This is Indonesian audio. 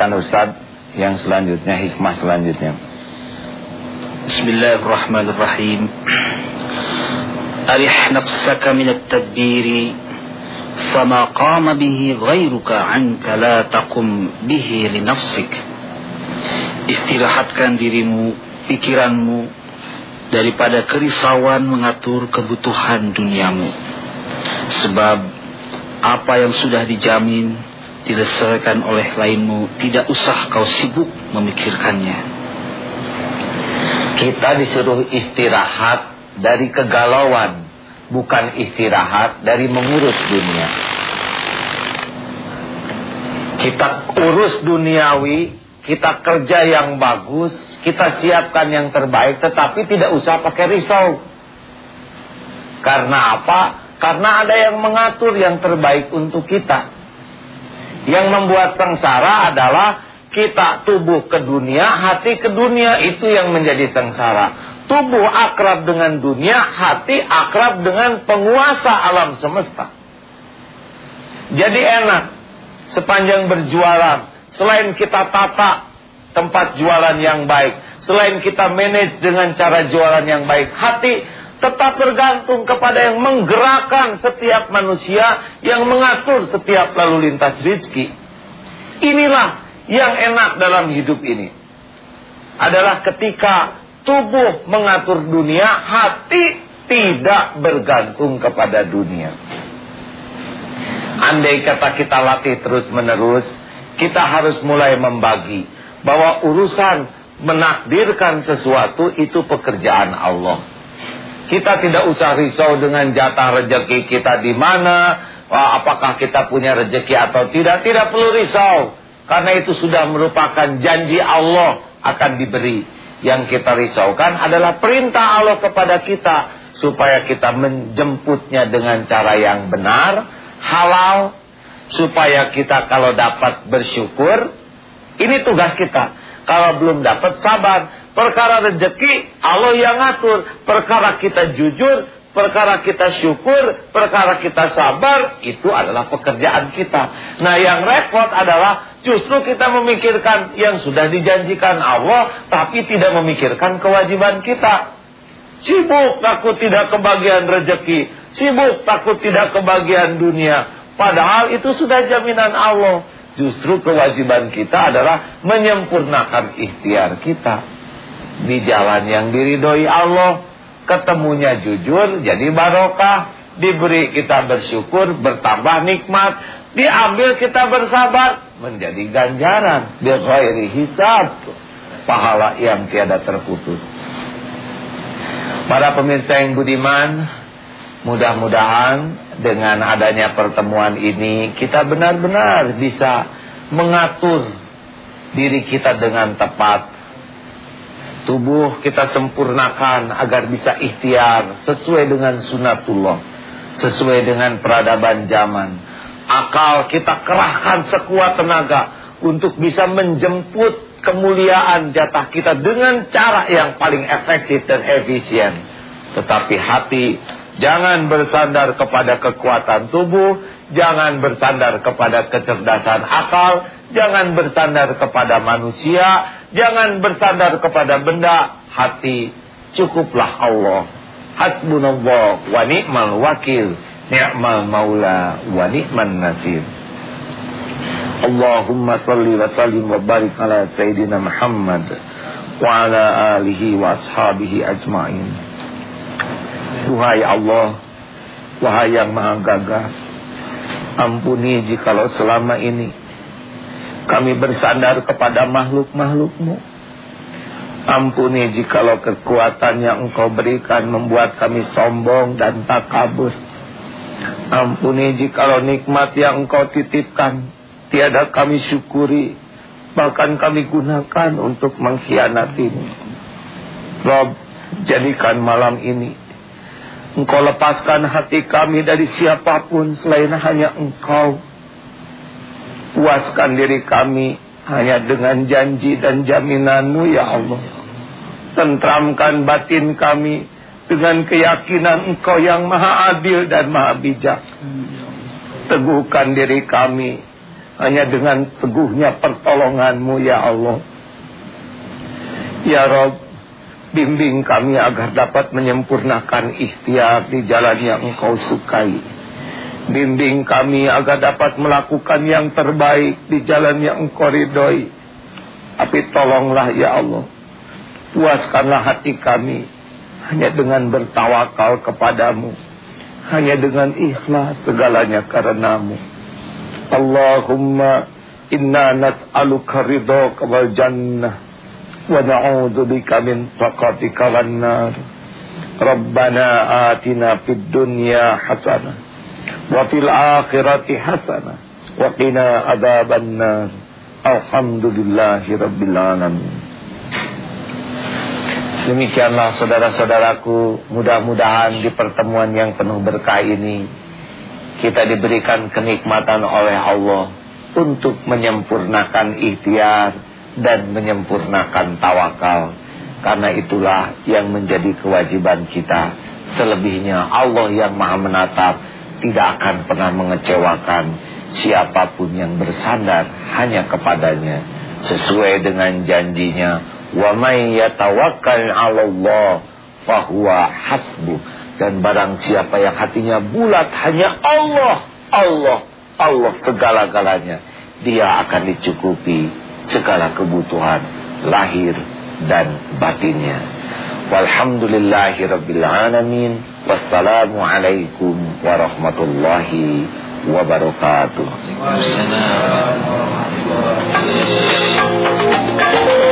Silakan Ustaz yang selanjutnya hikmah selanjutnya. Bismillahirrahmanirrahim. Arih nafsaka min at-tadbiri fama qama bihi ghairuka anka la taqum bihi li nafsik. Istirahatkan dirimu, pikiranmu daripada kerisauan mengatur kebutuhan duniamu. Sebab apa yang sudah dijamin diselesaikan oleh lainmu, tidak usah kau sibuk memikirkannya. Kita disuruh istirahat dari kegalauan, bukan istirahat dari mengurus dunia. Kita urus duniawi, kita kerja yang bagus, kita siapkan yang terbaik, tetapi tidak usah pakai risau. Karena apa? Karena ada yang mengatur yang terbaik untuk kita. Yang membuat sengsara adalah kita tubuh ke dunia, hati ke dunia itu yang menjadi sengsara. Tubuh akrab dengan dunia, hati akrab dengan penguasa alam semesta. Jadi enak sepanjang berjualan. Selain kita tata tempat jualan yang baik, selain kita manage dengan cara jualan yang baik, hati tetap bergantung kepada yang menggerakkan setiap manusia yang mengatur setiap lalu lintas rizki. Inilah yang enak dalam hidup ini. Adalah ketika tubuh mengatur dunia, hati tidak bergantung kepada dunia. Andai kata kita latih terus menerus, kita harus mulai membagi bahwa urusan menakdirkan sesuatu itu pekerjaan Allah. Kita tidak usah risau dengan jatah rezeki kita di mana, apakah kita punya rezeki atau tidak. Tidak perlu risau, karena itu sudah merupakan janji Allah akan diberi. Yang kita risaukan adalah perintah Allah kepada kita supaya kita menjemputnya dengan cara yang benar, halal, supaya kita kalau dapat bersyukur. Ini tugas kita. Kalau belum dapat sabar. Perkara rezeki Allah yang ngatur. Perkara kita jujur, perkara kita syukur, perkara kita sabar, itu adalah pekerjaan kita. Nah yang repot adalah justru kita memikirkan yang sudah dijanjikan Allah, tapi tidak memikirkan kewajiban kita. Sibuk takut tidak kebagian rezeki, sibuk takut tidak kebagian dunia. Padahal itu sudah jaminan Allah. Justru kewajiban kita adalah menyempurnakan ikhtiar kita. Di jalan yang diridhoi Allah, ketemunya jujur jadi barokah, diberi kita bersyukur, bertambah nikmat, diambil kita bersabar, menjadi ganjaran. Bi ghairi hisab, pahala yang tiada terputus. Para pemirsa yang budiman, mudah-mudahan dengan adanya pertemuan ini kita benar-benar bisa mengatur diri kita dengan tepat Tubuh kita sempurnakan agar bisa ikhtiar sesuai dengan sunatullah. Sesuai dengan peradaban zaman. Akal kita kerahkan sekuat tenaga untuk bisa menjemput kemuliaan jatah kita dengan cara yang paling efektif dan efisien. Tetapi hati jangan bersandar kepada kekuatan tubuh, jangan bersandar kepada kecerdasan akal, jangan bersandar kepada manusia, Jangan bersandar kepada benda hati. Cukuplah Allah. Hasbunallah wa ni'mal wakil. Ni'mal maula wa ni'man nasir. Allahumma salli wa sallim wa barik ala Sayyidina Muhammad wa ala alihi wa ashabihi ajma'in. Duhai Allah, wahai yang maha gagah, ampuni jikalau selama ini kami bersandar kepada makhluk-makhlukmu. Ampuni jikalau kekuatan yang engkau berikan membuat kami sombong dan takabur. Ampuni jikalau nikmat yang engkau titipkan tiada kami syukuri. Bahkan kami gunakan untuk mengkhianatimu. Rob, jadikan malam ini Engkau lepaskan hati kami dari siapa pun selain hanya engkau. Puaskan diri kami hanya dengan janji dan jaminanmu ya Allah. Tentramkan batin kami dengan keyakinan engkau yang maha adil dan maha bijak. Teguhkan diri kami hanya dengan teguhnya pertolonganmu ya Allah. Ya Rob, bimbing kami agar dapat menyempurnakan ikhtiar di jalan yang engkau sukai. Bimbing kami agar dapat melakukan yang terbaik di jalan yang engkau ridhoi. Tapi tolonglah ya Allah. Puaskanlah hati kami hanya dengan bertawakal kepadamu. Hanya dengan ikhlas segalanya karenamu. Allahumma inna nas'aluka ridhaka wal jannah bika min saqatika wan nar. Rabbana atina fid dunya hasanah wa fil akhirati hasanah wa qina adzaban nar. Alhamdulillahi rabbil alamin. Demikianlah saudara-saudaraku, mudah-mudahan di pertemuan yang penuh berkah ini kita diberikan kenikmatan oleh Allah untuk menyempurnakan ikhtiar dan menyempurnakan tawakal. Karena itulah yang menjadi kewajiban kita. Selebihnya Allah yang maha menatap tidak akan pernah mengecewakan siapa pun yang bersandar hanya kepadanya. Sesuai dengan janjinya. May yatawakkal 'ala Allah fahuwa hasbuh dan barang siapa yang hatinya bulat hanya Allah, Allah, Allah segala-galanya. Dia akan dicukupi segala kebutuhan lahir dan batinnya. Walhamdulillahi rabbil alamin. Wassalamualaikum warahmatullahi wabarakatuh. Waalaikumsalam warahmatullahi wabarakatuh.